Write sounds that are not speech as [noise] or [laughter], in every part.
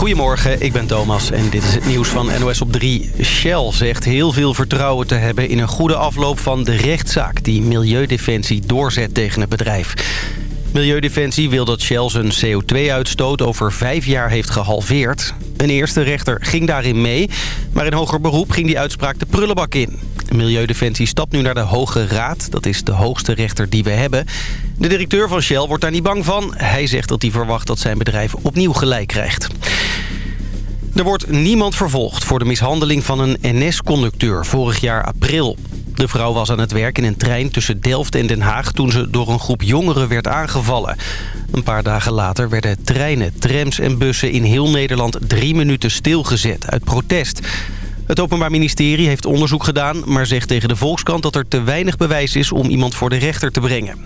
Goedemorgen, ik ben Thomas en dit is het nieuws van NOS op 3. Shell zegt heel veel vertrouwen te hebben in een goede afloop van de rechtszaak... die Milieudefensie doorzet tegen het bedrijf. Milieudefensie wil dat Shell zijn CO2-uitstoot over vijf jaar heeft gehalveerd. Een eerste rechter ging daarin mee, maar in hoger beroep ging die uitspraak de prullenbak in. Milieudefensie stapt nu naar de Hoge Raad. Dat is de hoogste rechter die we hebben. De directeur van Shell wordt daar niet bang van. Hij zegt dat hij verwacht dat zijn bedrijf opnieuw gelijk krijgt. Er wordt niemand vervolgd voor de mishandeling van een NS-conducteur vorig jaar april. De vrouw was aan het werk in een trein tussen Delft en Den Haag... toen ze door een groep jongeren werd aangevallen. Een paar dagen later werden treinen, trams en bussen in heel Nederland... drie minuten stilgezet uit protest. Het Openbaar Ministerie heeft onderzoek gedaan... maar zegt tegen de Volkskrant dat er te weinig bewijs is... om iemand voor de rechter te brengen.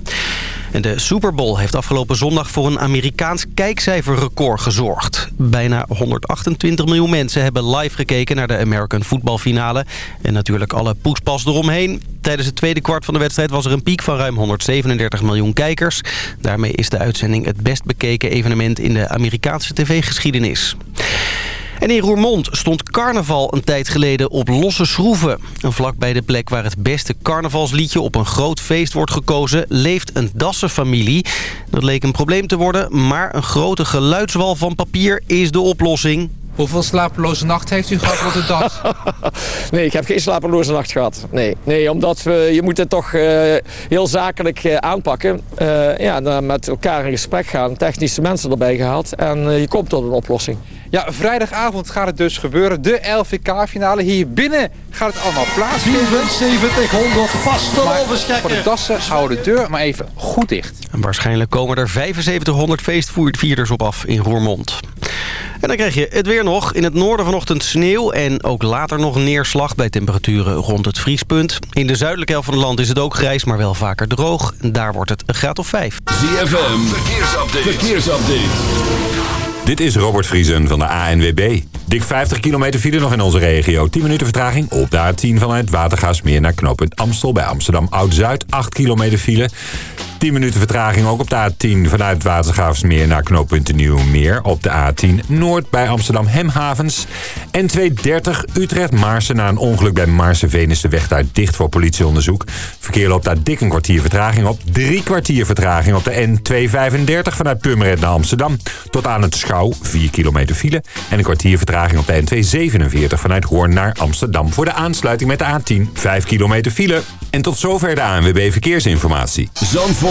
En de Super Bowl heeft afgelopen zondag voor een Amerikaans kijkcijferrecord gezorgd. Bijna 128 miljoen mensen hebben live gekeken naar de American voetbalfinale. En natuurlijk alle poespas eromheen. Tijdens het tweede kwart van de wedstrijd was er een piek van ruim 137 miljoen kijkers. Daarmee is de uitzending het best bekeken evenement in de Amerikaanse tv-geschiedenis. En in Roermond stond carnaval een tijd geleden op losse schroeven. En vlakbij de plek waar het beste carnavalsliedje op een groot feest wordt gekozen... leeft een Dassenfamilie. Dat leek een probleem te worden, maar een grote geluidswal van papier is de oplossing. Hoeveel slapeloze nacht heeft u gehad op de das? [laughs] nee, ik heb geen slapeloze nacht gehad. Nee, nee omdat we, je moet het toch uh, heel zakelijk uh, aanpakken. Uh, ja, dan met elkaar in gesprek gaan, technische mensen erbij gehaald. En je komt tot een oplossing. Ja, vrijdagavond gaat het dus gebeuren. De LVK-finale. Hier binnen gaat het allemaal plaatsvinden. 7400 vaste maar voor de dassen houden de deur maar even goed dicht. En waarschijnlijk komen er 7500 feestvierders op af in Roermond. En dan krijg je het weer nog. In het noorden vanochtend sneeuw en ook later nog neerslag bij temperaturen rond het vriespunt. In de zuidelijke helft van het land is het ook grijs, maar wel vaker droog. En daar wordt het een graad of 5. ZFM, verkeersupdate. verkeersupdate. Dit is Robert Vriesen van de ANWB. Dik 50 kilometer file nog in onze regio. 10 minuten vertraging op de A10 vanuit Watergaasmeer naar knooppunt Amstel bij Amsterdam Oud-Zuid. 8 kilometer file. 10 minuten vertraging ook op de A10 vanuit Watergraafsmeer naar knooppunt Nieuwmeer. Op de A10 Noord bij Amsterdam Hemhavens. En 230 Utrecht-Maarsen na een ongeluk bij Maarseveen is de weg daar dicht voor politieonderzoek. Verkeer loopt daar dik een kwartier vertraging op. Drie kwartier vertraging op de N235 vanuit Purmerend naar Amsterdam. Tot aan het Schouw, 4 kilometer file. En een kwartier vertraging op de N247 vanuit Hoorn naar Amsterdam. Voor de aansluiting met de A10, 5 kilometer file. En tot zover de ANWB Verkeersinformatie.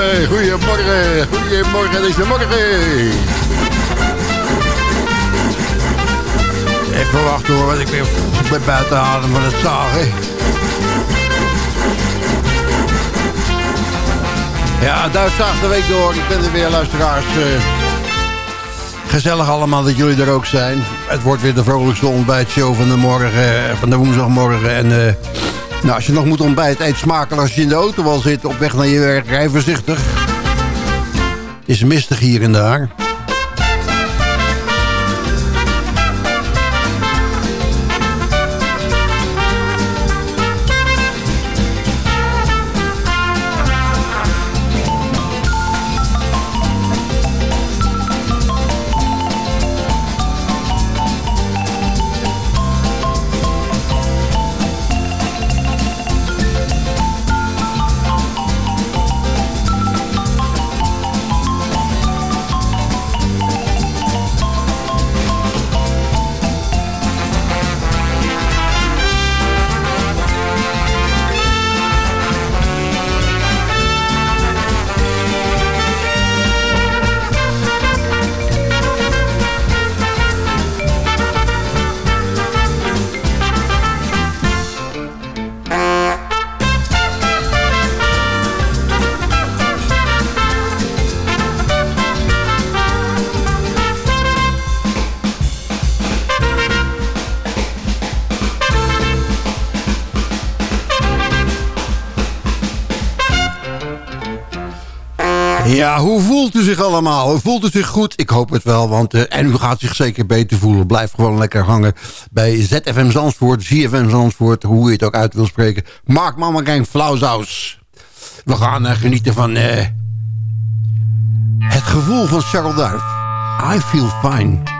Goedemorgen, goedemorgen, deze morgen. Even wachten hoor, want ik ben, ik ben buiten adem van het zagen. Ja, Duitsdag de week door. Ik ben er weer, luisteraars. Uh, gezellig allemaal dat jullie er ook zijn. Het wordt weer de vrolijkste ontbijtshow van de morgen, van de woensdagmorgen. En uh, nou, als je nog moet ontbijten, eet smakelijk als je in de auto al zit. Op weg naar je werk, rij voorzichtig. Het is mistig hier en daar. Allemaal? Voelt u zich goed? Ik hoop het wel, want uh, en u gaat zich zeker beter voelen. Blijf gewoon lekker hangen bij ZFM Zandvoort, ZFM Zandvoort, hoe je het ook uit wil spreken. Mark Mama Gang Flauwzaus. We gaan uh, genieten van uh, het gevoel van Charles Duif. I feel fine.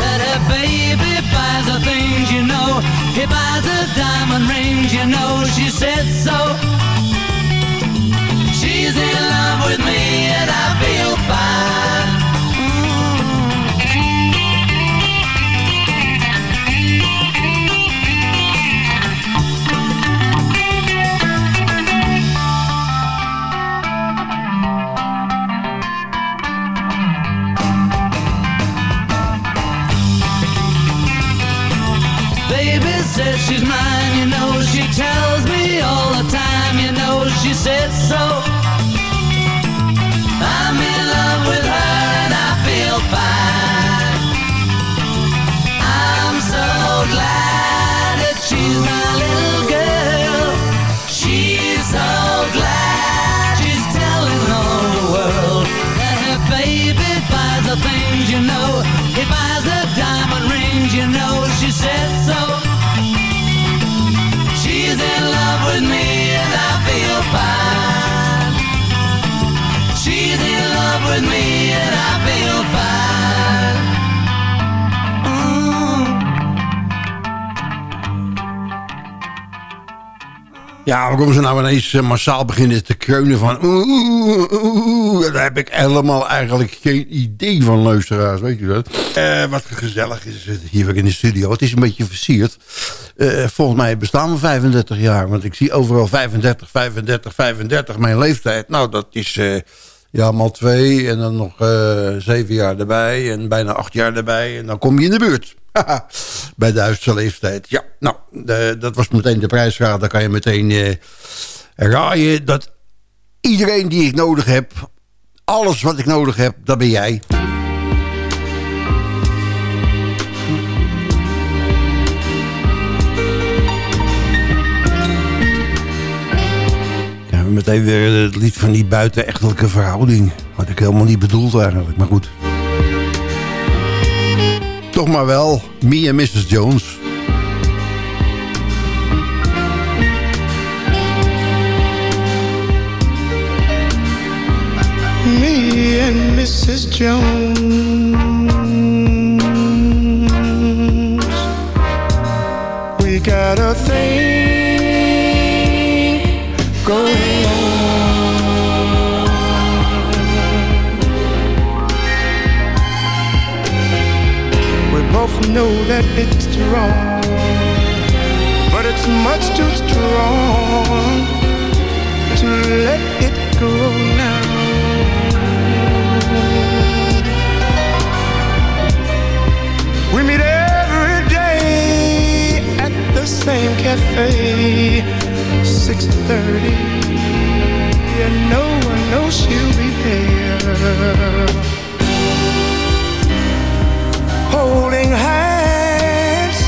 That baby buys her things, you know. He buys her diamond rings, you know She said so. She's in love with me and I feel fine you know. He buys the diamond rings, you know. She said Ja, waarom ze nou ineens eh, massaal beginnen te kreunen van... oeh, daar heb ik helemaal eigenlijk geen idee van, luisteraars. Weet je dat? Eh, wat gezellig is het hier in de studio. Het is een beetje versierd. Eh, volgens mij bestaan we 35 jaar. Want ik zie overal 35, 35, 35. Mijn leeftijd, nou dat is... ja, maal twee en dan nog zeven jaar erbij en bijna acht jaar erbij. En dan kom je in de buurt. [laughs] Bij de leeftijd. Ja, nou, de- dat was meteen de prijsvraag. Dan kan je meteen eh raaien dat iedereen die ik nodig heb... alles wat ik nodig heb, dat ben jij. Meteen weer het lied van die buitenechtelijke verhouding. Wat ik helemaal niet bedoeld eigenlijk, maar goed. Toch maar wel, Me en Mrs. Jones. Me and Mrs. Jones. We got a thing We know that it's wrong, but it's much too strong to let it go now. We meet every day at the same cafe, 6:30. And no one knows she'll be there. Holding hands,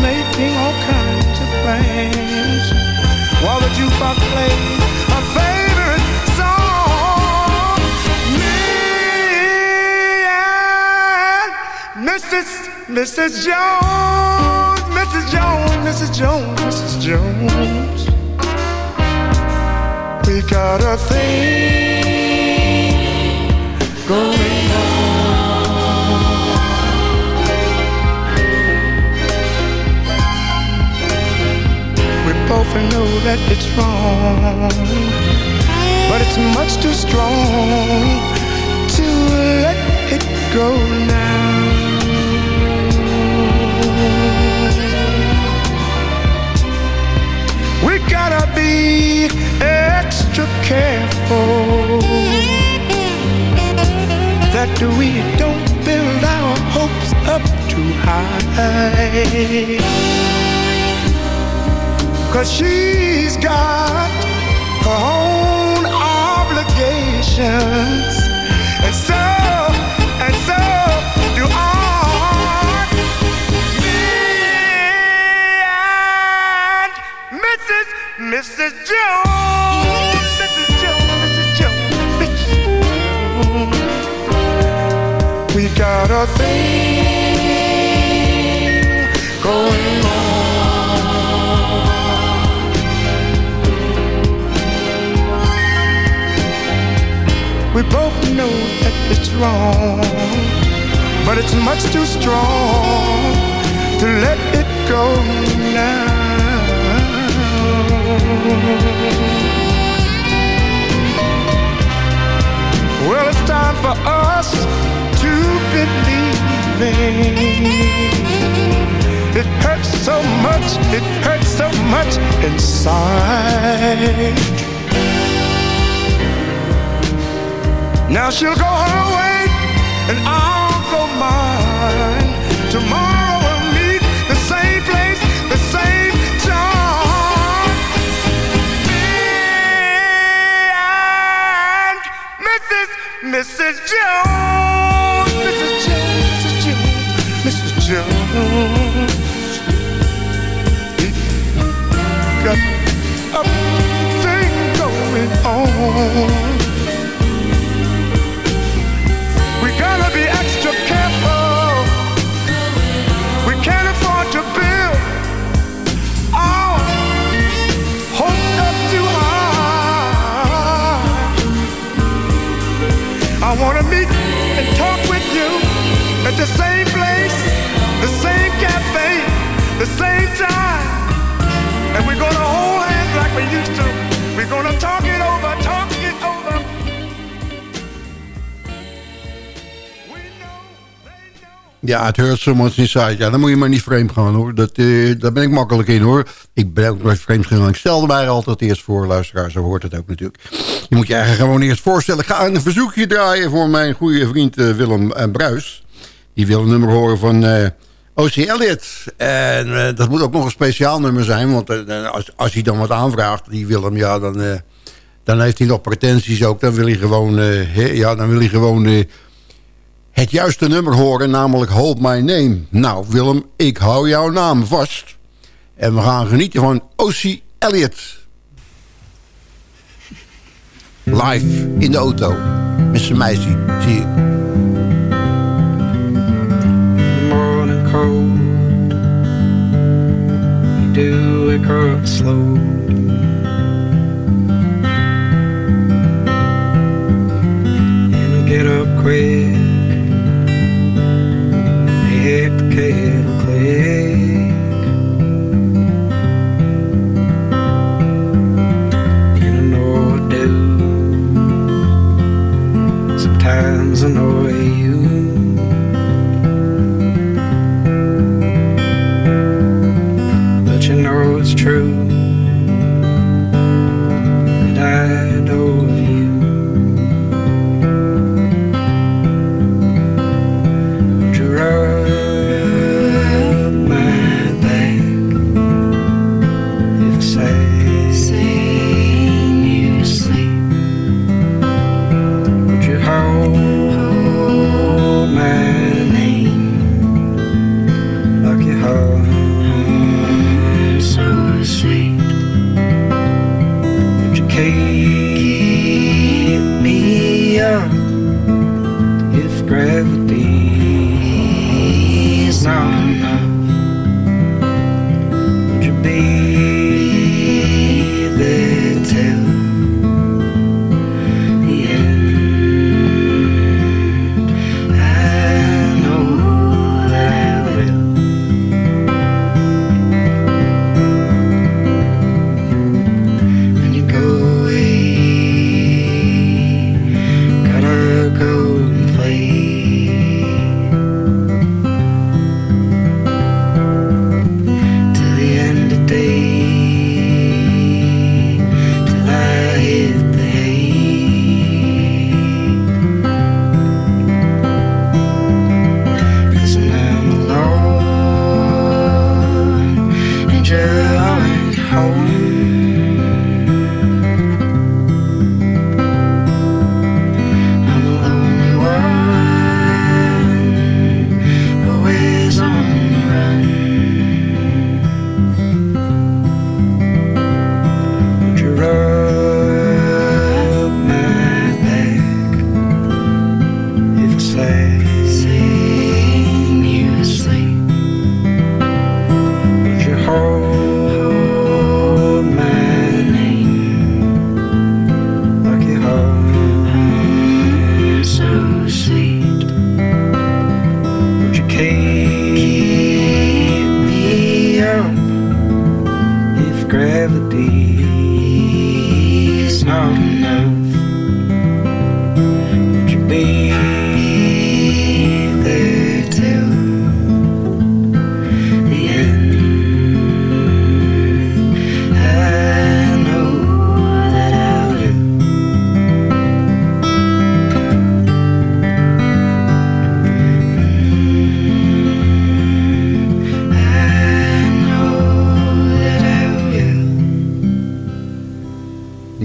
making all kinds of plans, while the jukebox plays a favorite song. Me and Mrs. Mrs. Jones, Mrs. Jones, Mrs. Jones, Mrs. Jones. We got a thing going on. Both know that it's wrong. but it's much too strong to let it go now. We gotta be extra careful that we don't build our hopes up too high. Cause she's got her own obligations. And so, and so do I. Me and Mrs. Mrs. Jones. Mrs. Jones, Mrs. Jones, Mrs. Jones. We got a thing We both know that it's wrong, but it's much too strong to let it go now. Well, it's time for us to believe It hurts so much, it hurts so much inside. Now she'll go her way and I'll go mine. Tomorrow we'll meet the same place, the same time. Me and Mrs. Mrs. Jones, Mrs. Jones, Mrs. Jones, Mrs. Jones. Got a thing going on. The same place, the same cafe, the same time. And we're gonna hold hands like we used to. We're gonna talk it over, talk it over. Ja, het hurt inside. Ja, dan moet je maar niet vreemd gaan hoor. Dat, eh, daar ben ik makkelijk in hoor. Ik ben ook nooit vreemd gegaan. Ik stelde mij altijd eerst voor, luisteraar. Zo hoort het ook natuurlijk. Je moet je eigenlijk gewoon eerst voorstellen. Ik ga een verzoekje draaien voor mijn goede vriend eh, Willem uh, Bruis. Die wil een nummer horen van uh, O.C. Elliott. En dat moet ook nog een speciaal nummer zijn. Want als, als hij dan wat aanvraagt, die Willem, ja, dan, dan heeft hij nog pretenties ook. Dan wil hij gewoon, ja, dan wil hij gewoon het juiste nummer horen, namelijk Hold My Name. Nou, Willem, ik hou jouw naam vast. En we gaan genieten van O.C. Elliott. Live in de auto. Met zijn meisje, zie je. Morning You do wake up slow. And get up quick. Make the kettle click. And I know I do. Sometimes you But you know it's true. That I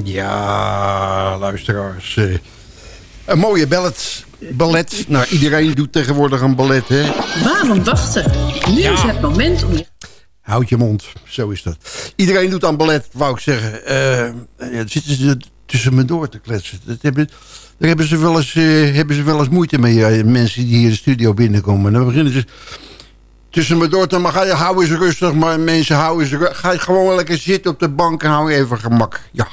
Ja, luisteraars. eh, een mooie ballet. ballet. Nou, iedereen doet tegenwoordig een ballet, hè? Waarom wachten? Nu is het moment om je... Houd je mond, zo is dat. Iedereen doet aan ballet, wou ik zeggen. Eh, ja, dan zitten ze tussen me door te kletsen. Dat hebben, daar hebben ze, wel eens, eh, hebben ze wel eens moeite mee, mensen die hier de studio binnenkomen. Dan beginnen ze tussen me door te maar ga je hou eens rustig, maar mensen hou eens ru- Ga je gewoon lekker zitten op de bank en hou even gemak. Ja.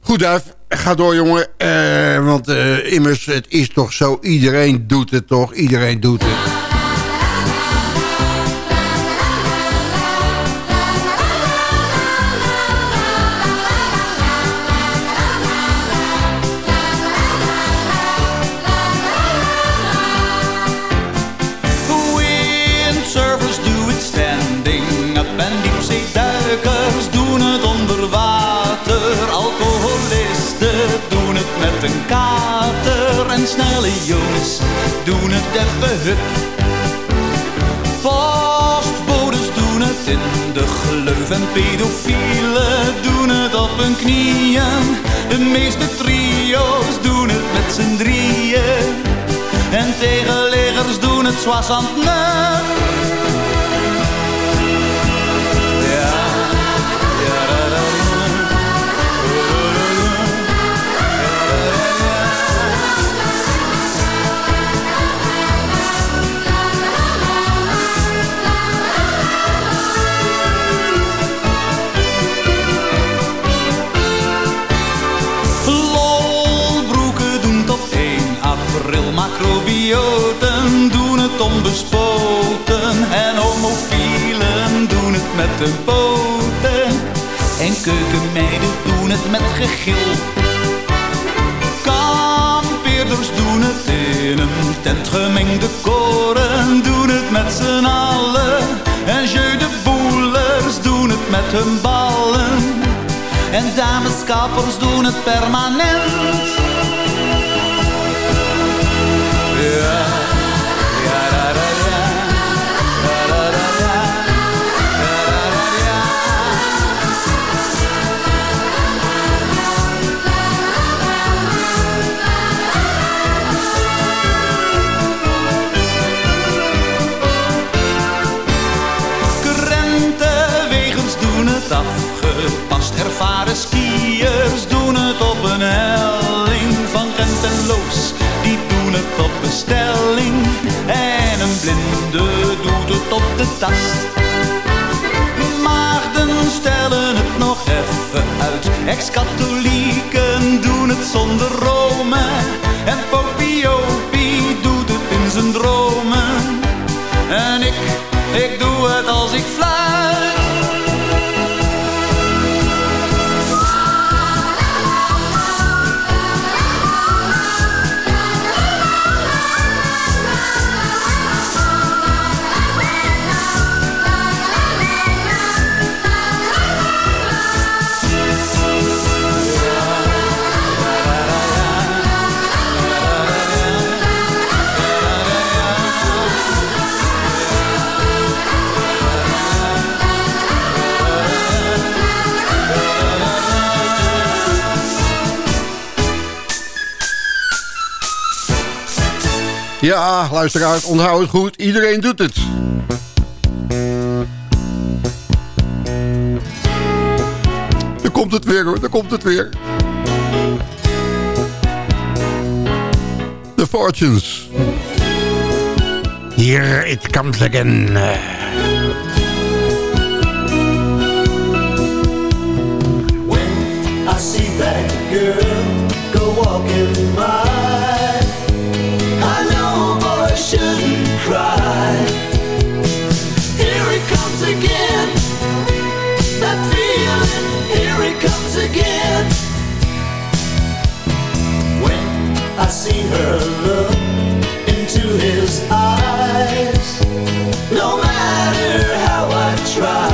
Goed, Duif. Ga door, jongen. Eh, want eh, immers, het is toch zo. Iedereen doet het toch. Iedereen doet het. Doen het even hup. Postbodes doen het in de gleuf en pedofielen doen het op hun knieën. De meeste trio's doen het met z'n drieën. En tegenleggers doen het. Ja, Macrobioten doen het onbespoten. En homofielen doen het met hun poten. En keukenmeiden doen het met gegil. Kampeerders doen het in een tent. Gemengde koren doen het met z'n allen. En jeu de boelers doen het met hun ballen. En dameskappers doen het permanent. Tast. Maagden stellen het nog even uit. Ex-katholieken doen het zonder Rome. En Popiopie doet het in zijn dromen. En ik, ik doe het als ik fluit. Ja, luisteraars, onthoud het goed. Iedereen doet het. Daar komt het weer hoor, daar komt het weer. De Fortunes. Here it comes again. I see that girl it again. When I see her look into his eyes, no matter how I try.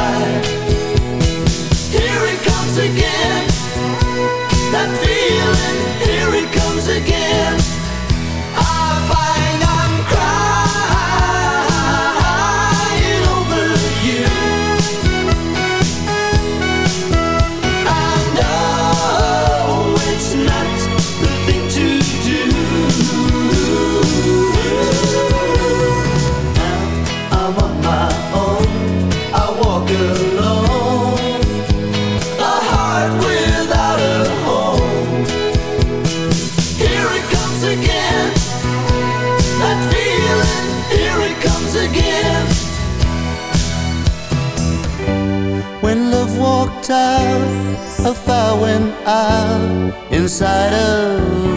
Inside of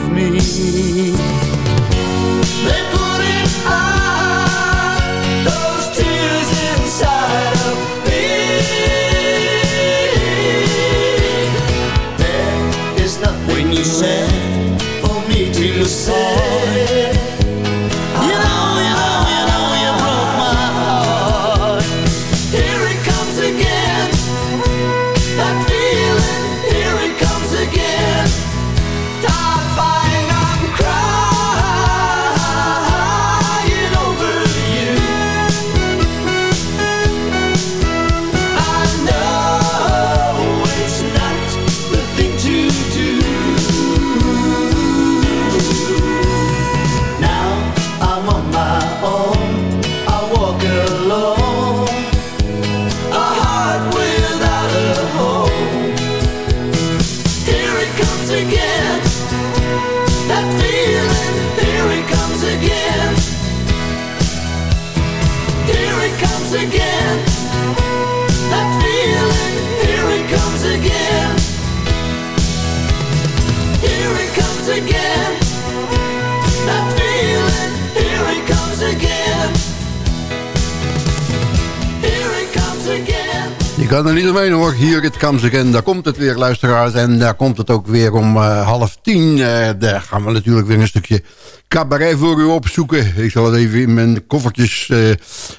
Er omheen hoor. Hier it comes. Daar komt het weer, luisteraars. En daar komt het ook weer om eh, half tien. Eh, daar gaan we natuurlijk weer een stukje cabaret voor u opzoeken. Ik zal het even in mijn koffertjes eh,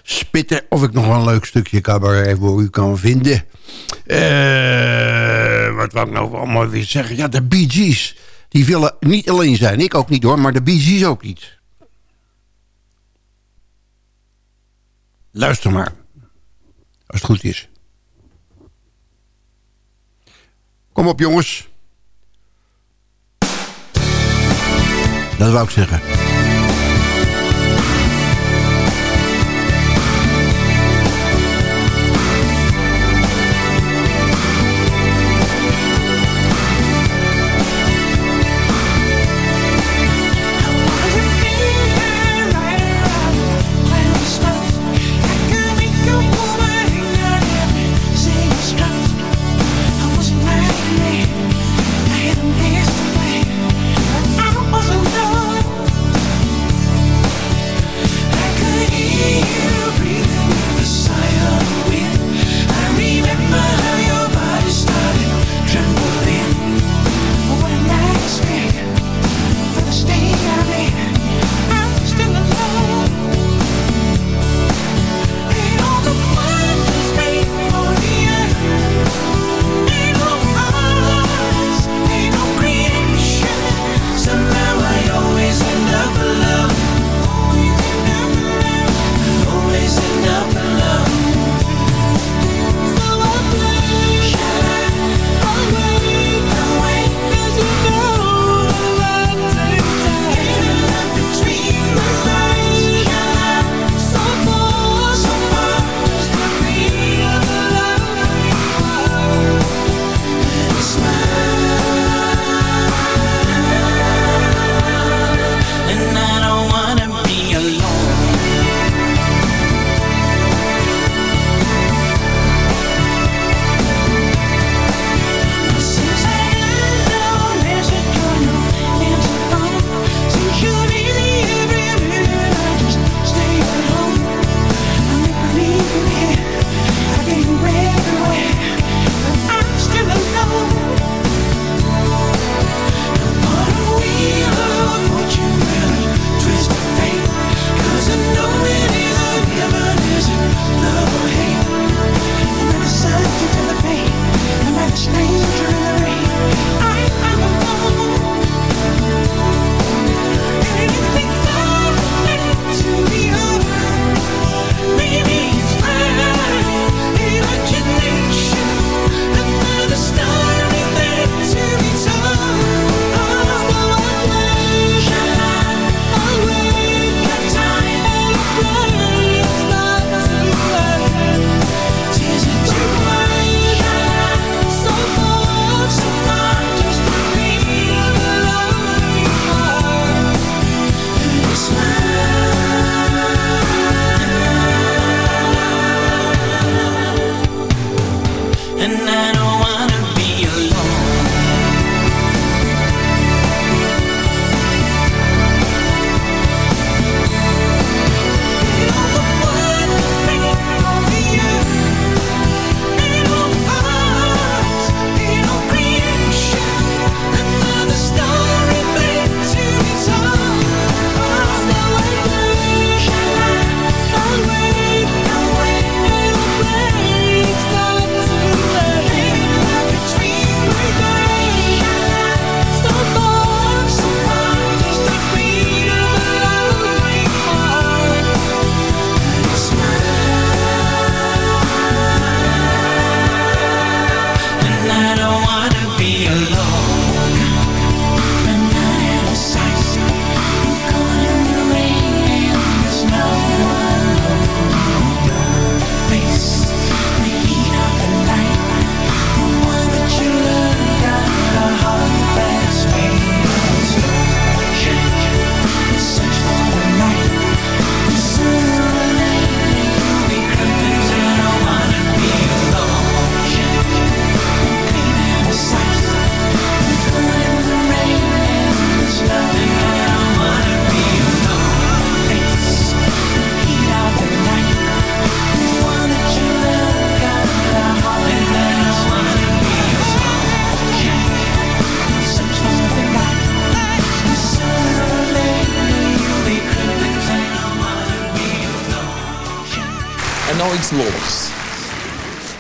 spitten... of ik nog wel een leuk stukje cabaret voor u kan vinden. Wat wou ik nou allemaal weer zeggen? Ja, de Bee Gees. Die willen niet alleen zijn. Ik ook niet hoor, maar de Bee Gees ook niet. Luister maar. Als het goed is. Kom op jongens. Dat wou ik zeggen.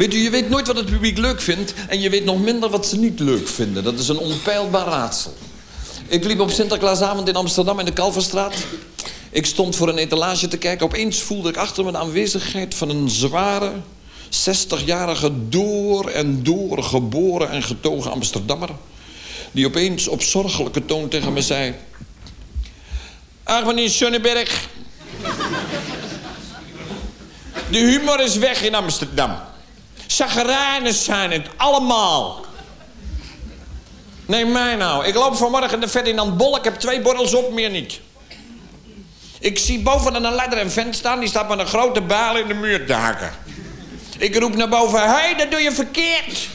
Weet u, je weet nooit wat het publiek leuk vindt... en je weet nog minder wat ze niet leuk vinden. Dat is een onpeilbaar raadsel. Ik liep op Sinterklaasavond in Amsterdam in de Kalverstraat. Ik stond voor een etalage te kijken. Opeens voelde ik achter me de aanwezigheid van een zware... 60-jarige door en door geboren en getogen Amsterdammer... die opeens op zorgelijke toon tegen me zei... Ach, meneer Schöneberg. De humor is weg in Amsterdam. Chagrijnen zijn het, allemaal. Nee, mij nou. Ik loop vanmorgen de Ferdinand Bol. Ik heb twee borrels op, meer niet. Ik zie boven aan een ladder een vent staan. Die staat met een grote baal in de muur te hakken. Ik roep naar boven. Hé, hey, dat doe je verkeerd.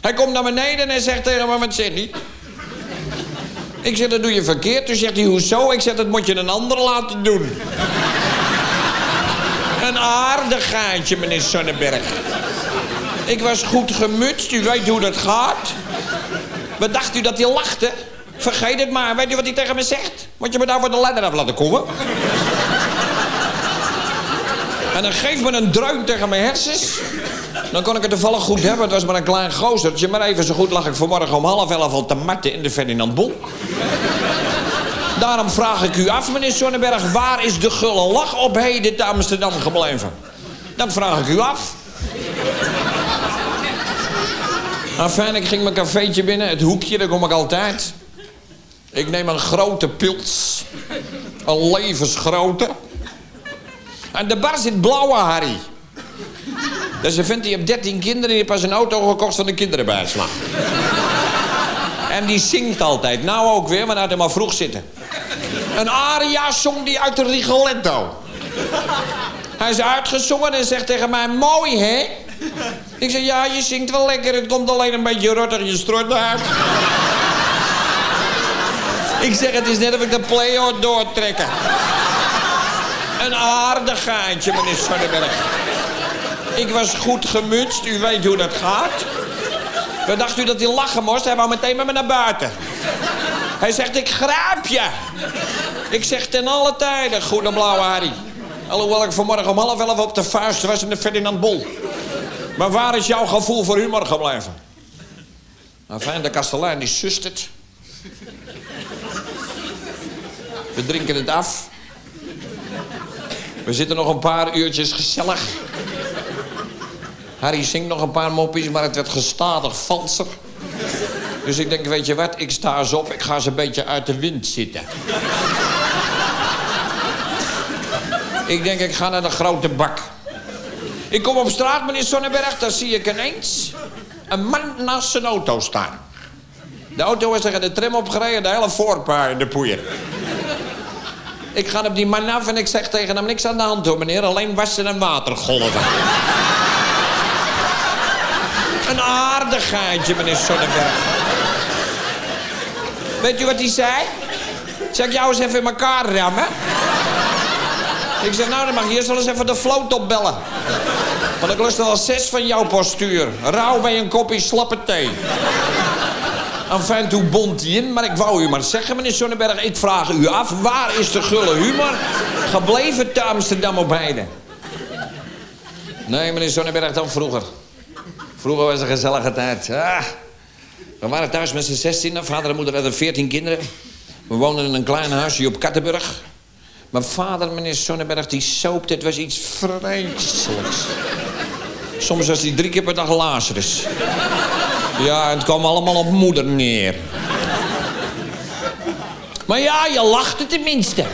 Hij komt naar beneden en zegt tegen me, wat niet? Ik zeg, dat doe je verkeerd. Toen zegt hij, hoezo? Ik zeg, dat moet je een ander laten doen. Een aardigheidje, meneer Sonnenberg. Ik was goed gemutst, u weet hoe dat gaat. Wat dacht u dat hij lachte? Vergeet het maar. Weet u wat hij tegen me zegt? Moet je me daar voor de ladder af laten komen? En dan geeft me een dreun tegen mijn hersens. Dan kon ik het toevallig goed hebben. Het was maar een klein gozertje. Maar even zo goed lag ik vanmorgen om half elf al te matten in de Ferdinand Bol. Daarom vraag ik u af, meneer Sonnenberg... waar is de gulle lach op heden te Amsterdam gebleven? Dat vraag ik u af. Enfin, ik ging mijn cafeetje binnen, het hoekje, daar kom ik altijd. Ik neem een grote pils. Een levensgrote. En de bar zit blauwe Harry. Dus een vent die heeft 13 kinderen en die pas een auto gekocht van de kinderenbijslag. En die zingt altijd. Nou ook weer, maar laat hem maar vroeg zitten. Een aria zong die uit de Rigoletto. Hij is uitgezongen en zegt tegen mij, mooi hè? Ik zeg, ja, je zingt wel lekker. Het komt alleen een beetje rottig je strot uit. ik zeg, het is net of ik de play hoor doortrekken. Een aardigheidje, meneer Sonnenberg. Ik was goed gemutst, u weet hoe dat gaat. Wat dacht u dat hij lachen moest? Hij wou meteen met me naar buiten. Hij zegt, ik grijp je. Ik zeg ten alle tijden, goede blauwe Harry. Alhoewel ik vanmorgen om half elf op de vuist was in de Ferdinand Bol. Maar waar is jouw gevoel voor humor gebleven? Enfin, de kastelein die sust het. We drinken het af. We zitten nog een paar uurtjes gezellig. Harry zingt nog een paar moppies, maar het werd gestadig valser. Dus ik denk, weet je wat, ik sta eens op, ik ga eens een beetje uit de wind zitten. ik denk, ik ga naar de grote bak. Ik kom op straat, meneer Sonnenberg, daar zie ik ineens een man naast zijn auto staan. De auto is tegen de tram opgereden, de hele voorpaar in de poeier. Ik ga op die man af en ik zeg tegen hem, niks aan de hand hoor meneer, alleen wassen en watergolven. Een aardigheidje, meneer Sonnenberg. Weet u wat hij zei? Zeg ik jou eens even in elkaar rammen? Ik zeg, nou, dan mag je eerst wel eens even de float opbellen. Want ik lust er wel zes van jouw postuur. Rauw bij een kopje slappe thee. Enfin, toen bond in, maar ik wou u maar zeggen, meneer Sonnenberg... ik vraag u af, waar is de gulle humor gebleven te Amsterdam op Heide? Nee, meneer Sonnenberg, dan vroeger. Vroeger was een gezellige tijd. Ah, we waren thuis met z'n zestien. Vader en moeder hadden veertien kinderen. We woonden in een klein huisje op Kattenburg. Mijn vader, meneer Sonnenberg, die soopte. Het was iets vreselijks. Soms was hij drie keer per dag Lazarus. Ja, het kwam allemaal op moeder neer. Maar ja, je lachte tenminste.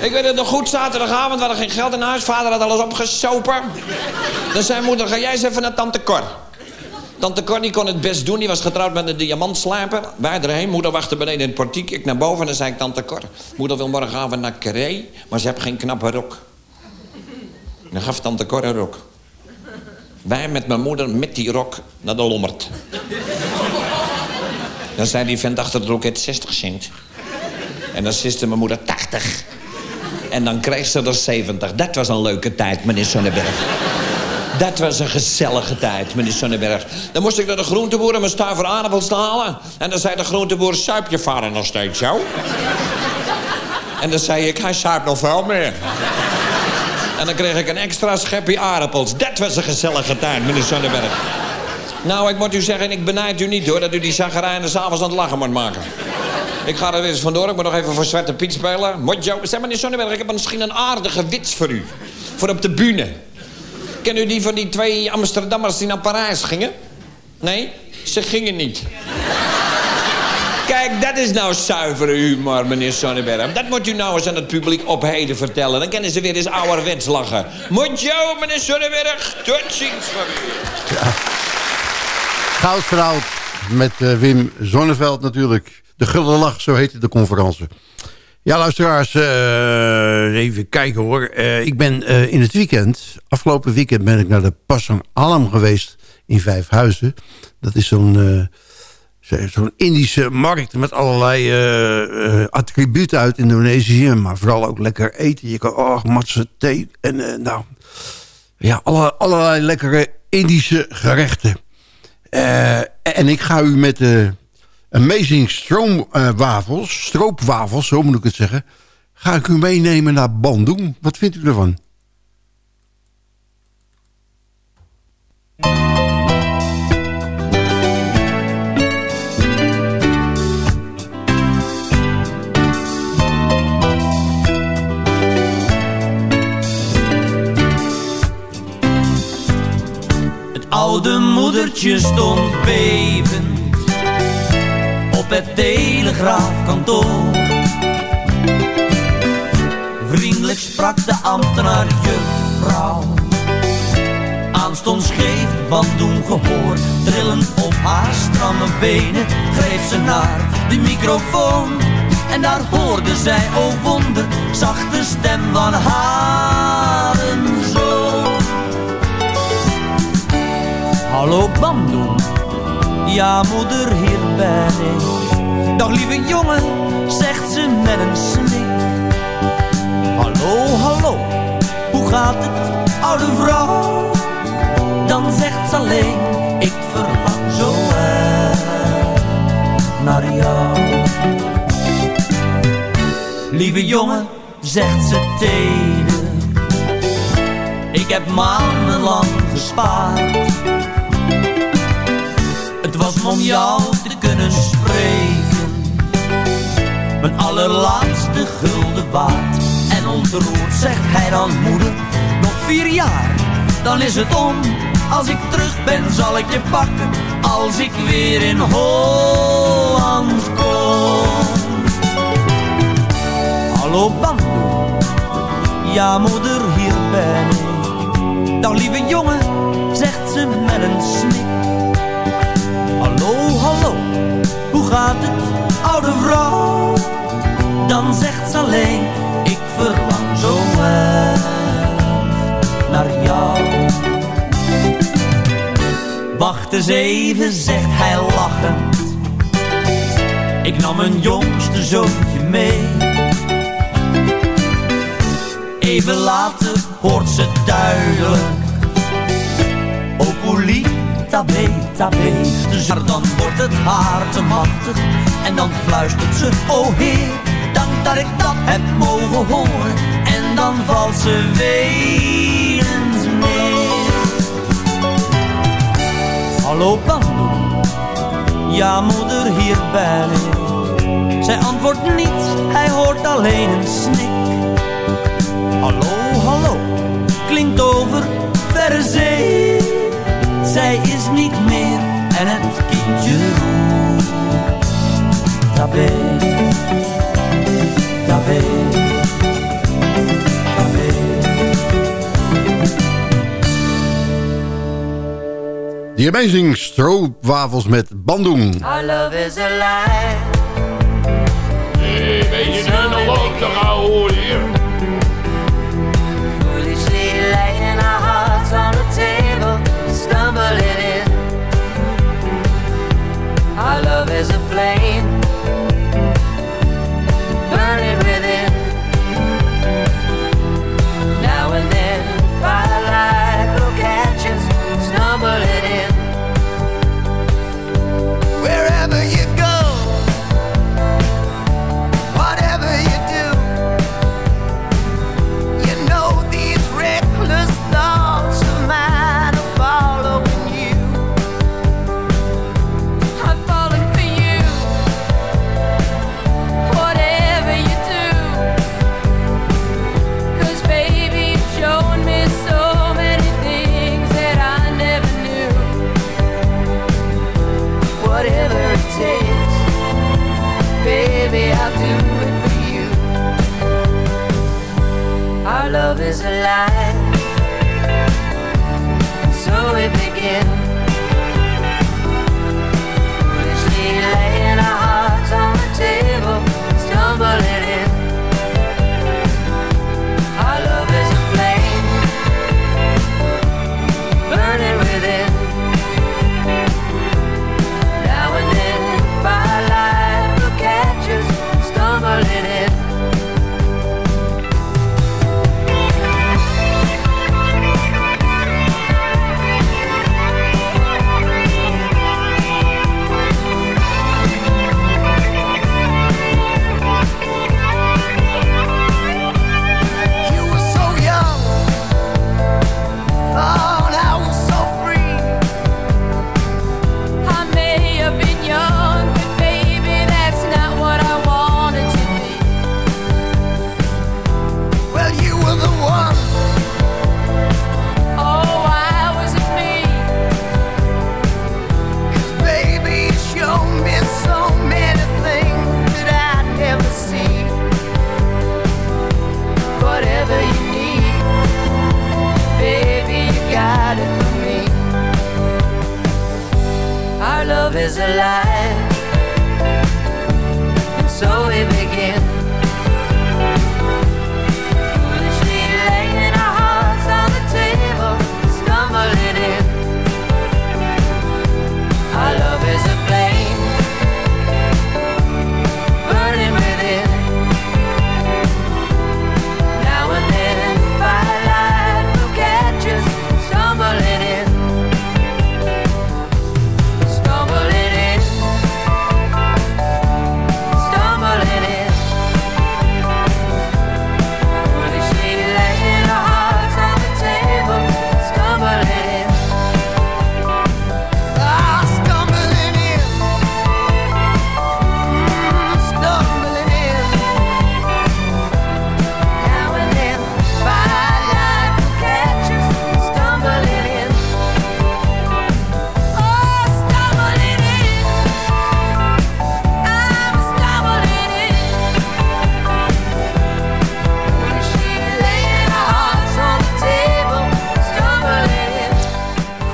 Ik weet het nog goed, zaterdagavond, we hadden geen geld in huis. Vader had alles opgesopen. Dan zei moeder, ga jij eens even naar tante Cor. Tante Cor die kon het best doen, die was getrouwd met een diamantslijper. Wij erheen, moeder wachtte beneden in het portiek. Ik naar boven en dan zei ik, tante Cor... moeder wil morgenavond naar Carré, maar ze heeft geen knappe rok. Dan gaf tante Cor een rok. Wij met mijn moeder met die rok naar de Lommerd. Dan zei die vent achter de roket 60 cent. En dan siste mijn moeder 80. En dan kreeg ze er 70. Dat was een leuke tijd, meneer Sonnenberg. Dat was een gezellige tijd, meneer Sonnenberg. Dan moest ik naar de groenteboer om mijn stuiver aardappels te halen. En dan zei de groenteboer, suip je vader nog steeds zo? En dan zei ik, hij schuipt nog veel meer. En dan kreeg ik een extra schepje aardappels. Dat was een gezellige tijd, meneer Sonnenberg. Nou, ik moet u zeggen, ik benijd u niet hoor... dat u die zaggerijnen s'avonds aan het lachen moet maken. Ik ga er eens vandoor. Ik moet nog even voor Zwarte Piet spelen. Moet je... Zeg, meneer Sonnenberg, ik heb misschien een aardige wits voor u. Voor op de bühne. Ken u die van die twee Amsterdammers die naar Parijs gingen? Nee? Ze gingen niet. Kijk, dat is nou zuivere humor, meneer Sonnenberg. Dat moet u nou eens aan het publiek op heden vertellen. Dan kennen ze weer eens ouderwets lachen. Moet jou, meneer Sonnenberg. Tot ziens van u. Verhaald met eh, Wim Zonneveld natuurlijk. De Gulle Lach, zo heette de conferentie. Ja, luisteraars, eh, even kijken hoor. Eh, ik ben in het weekend, afgelopen weekend ben ik naar de Pasang Alam geweest in Vijfhuizen. Dat is zo'n zo- zo'n Indische markt met allerlei eh, eh, attributen uit Indonesië. Maar vooral ook lekker eten. Je kan, oh, matse thee en eh, nou, ja, alle, allerlei lekkere Indische gerechten. En ik ga u met de Amazing Stroomwafels, stroopwafels, zo moet ik het zeggen... ga ik u meenemen naar Bandung. Wat vindt u ervan? Oude moedertje stond bevend op het telegraafkantoor. Vriendelijk sprak de ambtenaar juffrouw. Aanstonds geeft Bandoen gehoor. Trillend op haar stramme benen greep ze naar de microfoon. En daar hoorde zij, oh wonder, zachte stem van haar Hallo Bandung, ja moeder hier ben ik. Dag lieve jongen, zegt ze met een snik. Hallo, hallo, hoe gaat het, oude vrouw? Dan zegt ze alleen, ik verlang zo naar jou. Lieve jongen, zegt ze teder. Ik heb maandenlang gespaard. Om jou te kunnen spreken. Mijn allerlaatste gulden waard. En ontroerd zegt hij dan moeder, nog vier jaar, dan is het om. Als ik terug ben zal ik je pakken, als ik weer in Holland kom. Hallo Bando, ja moeder hier ben ik. Dag lieve jongen, zegt ze met een snik. Gaat het, oude vrouw? Dan zegt ze alleen, ik verlang zo erg naar jou. Wacht eens even, zegt hij lachend. Ik nam mijn jongste zoontje mee. Even later hoort ze duidelijk. Oh, hoe tabé, tabé. Dus dan wordt het haar te machtig. En dan fluistert ze, oh heer, dank dat ik dat heb mogen horen. En dan valt ze wenend neer. Hallo Bando, ja moeder, hier ben ik. Zij antwoordt niet, hij hoort alleen een snik. Hallo, hallo, klinkt over verre zee. Zij is niet meer en het kindje roept. Tabé, tabé, tabé. The Amazing Stroopwafels met Bandung. Our love is a lie. Hey, weet je nu nog ook te Our love is a flame, burning within. was alive.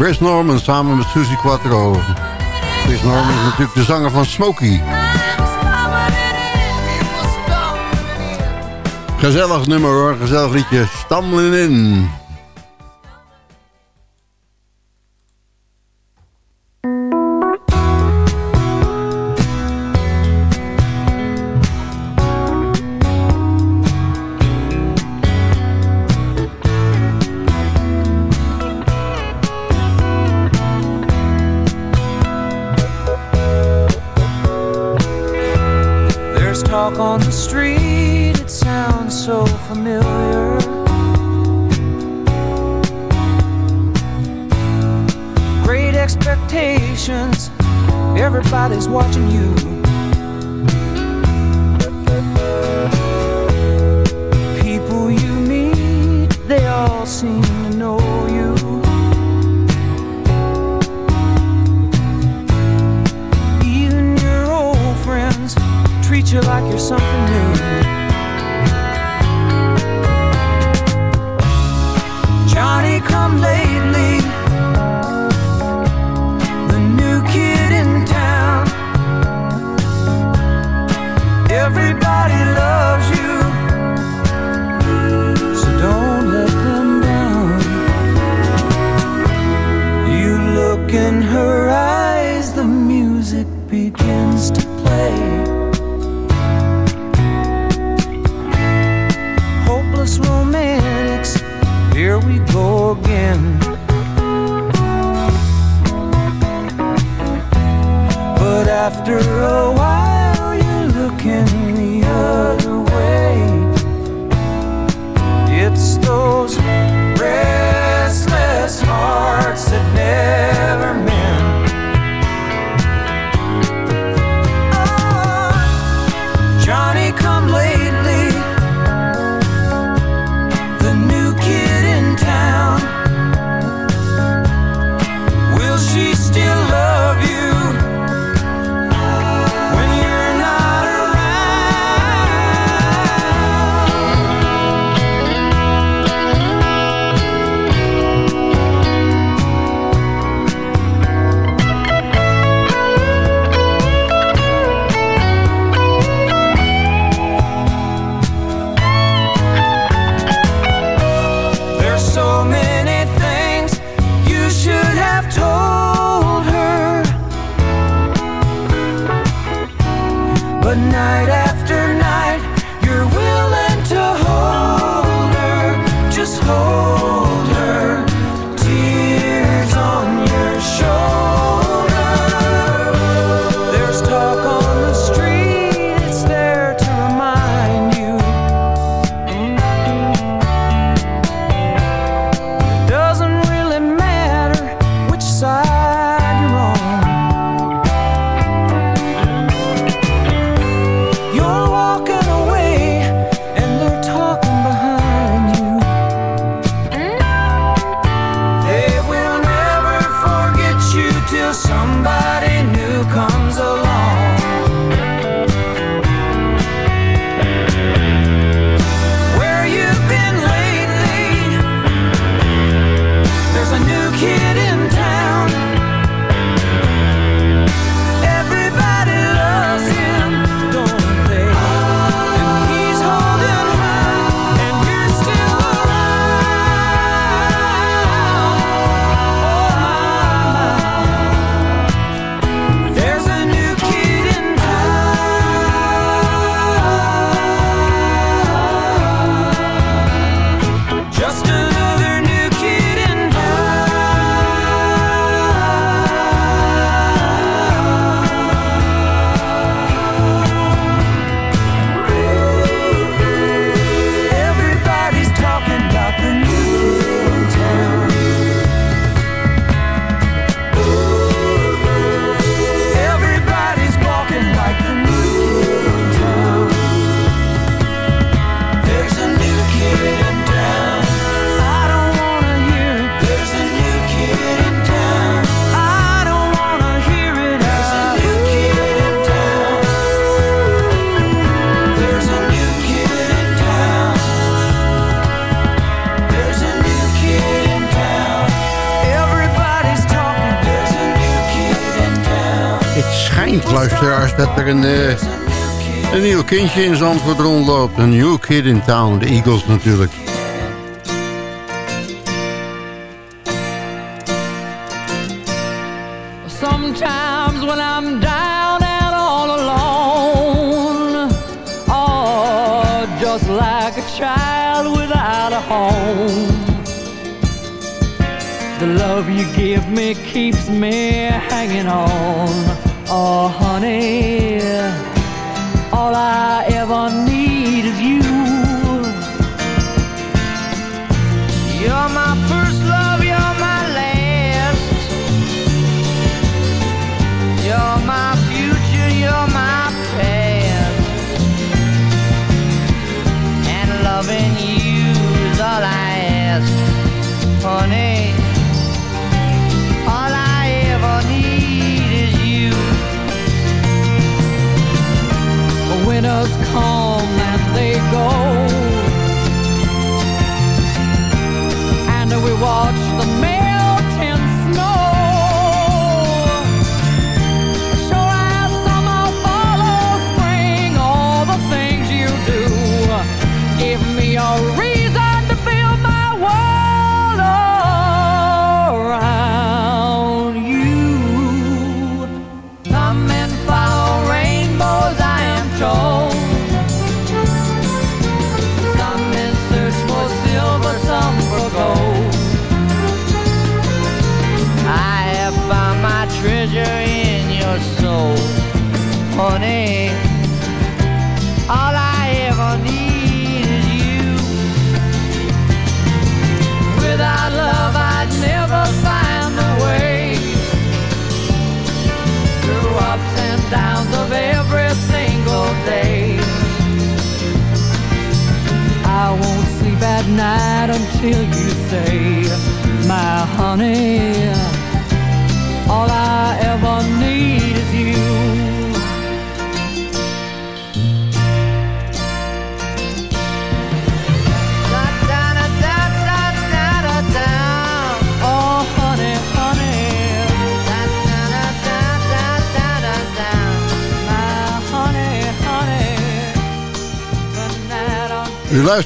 Chris Norman samen met Suzy Quattro. Chris Norman is natuurlijk de zanger van Smokey. Gezellig nummer hoor, gezellig liedje. stamlin in. you're something night luisteraars dat er een, eh, een nieuw kindje in Zandvoort rondloopt. Een new kid in town, de Eagles natuurlijk. Sometimes when I'm down and all alone Oh, just like a child without a home The love you give me keeps me hanging on Oh, honey, all I ever need.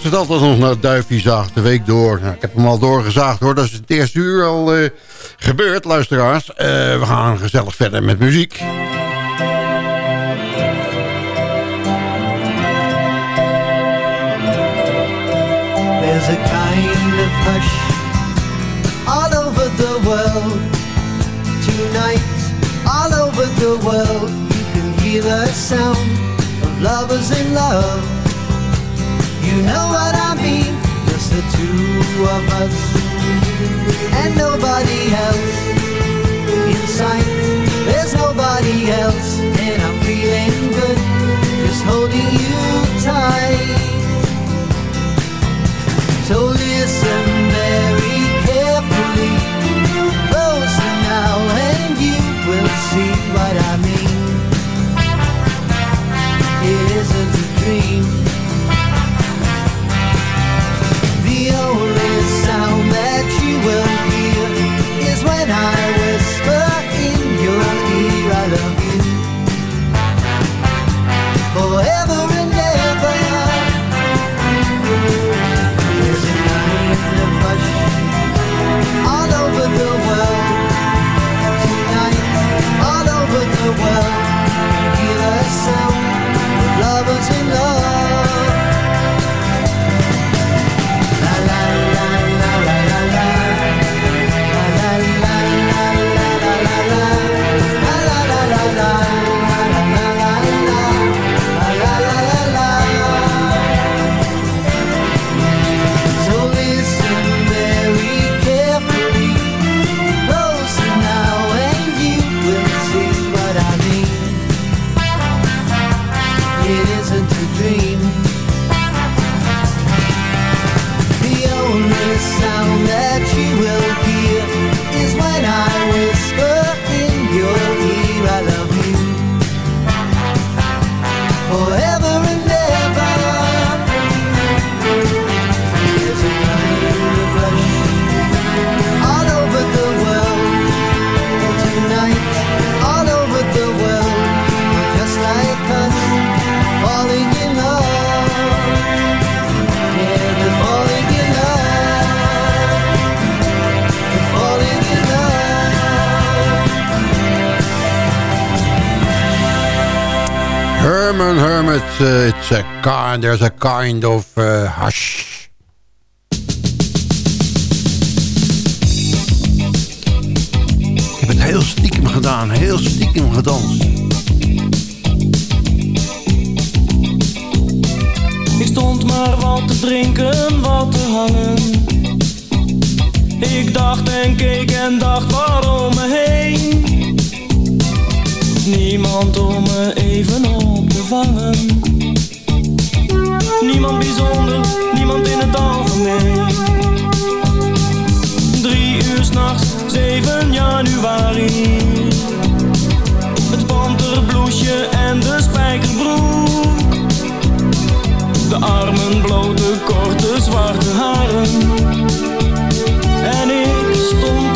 luistert altijd nog naar Duifjezaag de week door. Nou, ik heb hem al doorgezaagd hoor, dat is het eerste uur al uh, gebeurd, luisteraars. Uh, we gaan gezellig verder met MUZIek There's a kind of hush all over the world. Tonight, all over the world, you can hear the sound of lovers in love. You know what I mean, just the two of us. And nobody else. In sight. There's nobody else, and I'm feeling good, just holding you tight. So listen Herman Hermit, uh, it's a kind, there's a kind of uh, hush. Ik heb het heel stiekem gedaan, heel stiekem gedanst. Ik stond maar wat te drinken, wat te hangen. Ik dacht en keek en dacht waarom me heen. Niemand om me even op te vangen. Niemand bijzonder, niemand in het algemeen. Drie uur s'nachts, 7 januari. Het panterbloesje en de spijkerbroek. De armen blote, korte, zwarte haren. En ik stond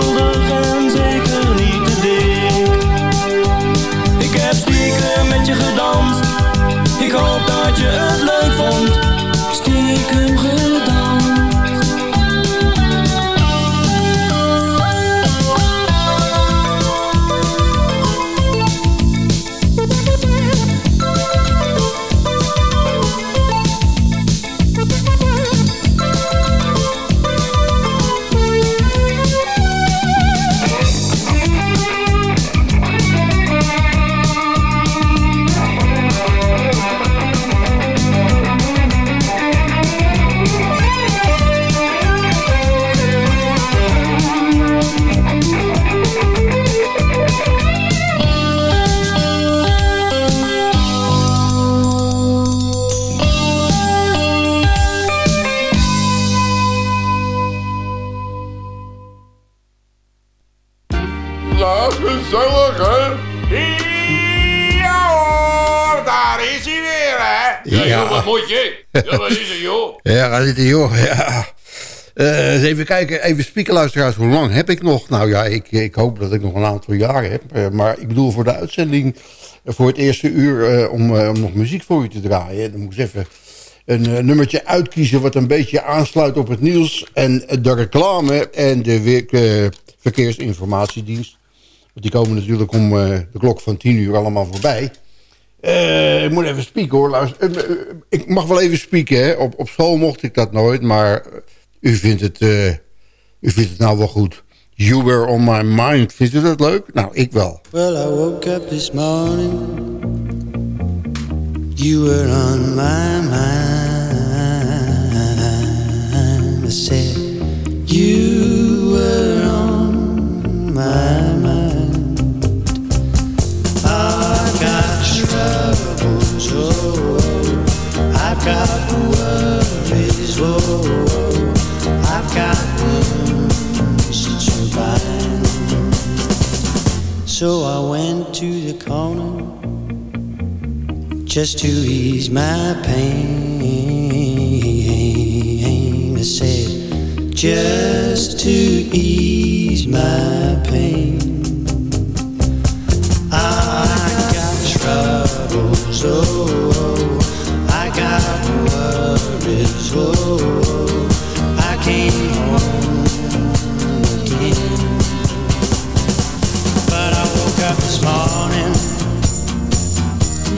gedanst. Ik hoop dat je het leuk vond. Stiekem Eh, even kijken, even spieken luisteraars. Hoe lang heb ik nog? Nou ja, ik, ik hoop dat ik nog een aantal jaren heb. Eh, maar ik bedoel voor de uitzending, eh, voor het eerste uur... om, nog muziek voor u te draaien. Dan moet ik even een nummertje uitkiezen... wat een beetje aansluit op het nieuws en de reclame... en de verkeersinformatiedienst. Want die komen natuurlijk om de klok van 10 uur allemaal voorbij... Eh, ik moet even spieken hoor. Luister, eh, eh, ik mag wel even spieken. Hè. Op, op school mocht ik dat nooit. Maar u vindt, het, u vindt het nou wel goed. You were on my mind. Vindt u dat leuk? Nou, ik wel. Well, I woke up this morning. You were on my mind. I said, You were on my mind. I've got worries, oh, I've got wounds to bind. So I went to the corner just to ease my pain. I said, just to ease my pain. Oh, I got worries, oh, I came home again. But I woke up this morning,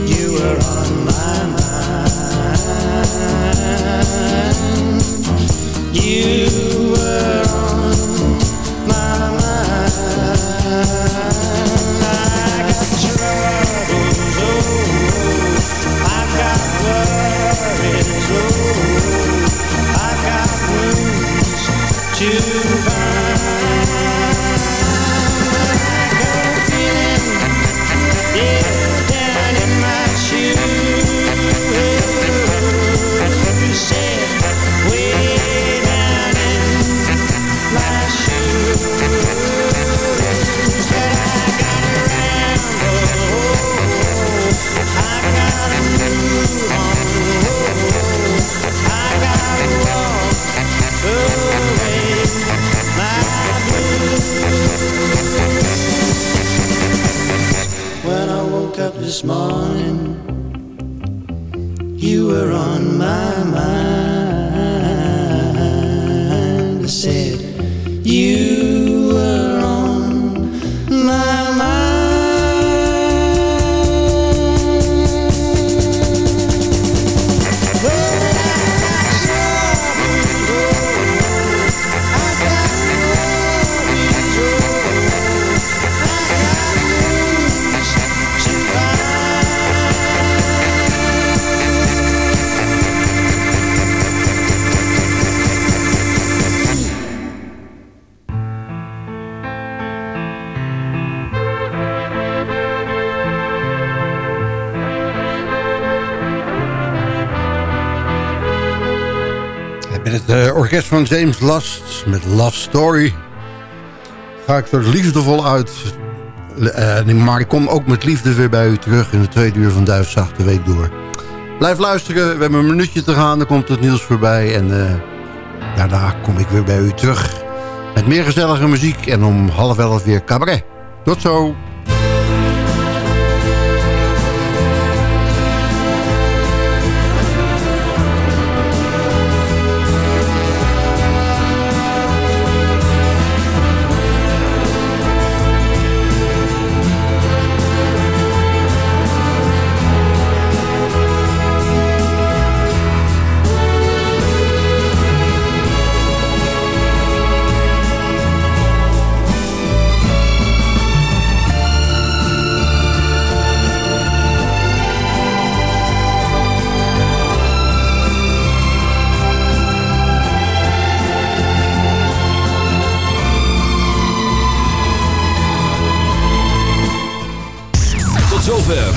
you were on my mind. You this morning, you were on my mind. Orkest van James Last met Love Story ga ik er liefdevol uit. Eh, maar ik kom ook met liefde weer bij u terug in de tweede uur van Duifzaag de week door. Blijf luisteren, we hebben een minuutje te gaan, dan komt het nieuws voorbij. En eh, daarna kom ik weer bij u terug met meer gezellige muziek en om half elf weer cabaret. Tot zo!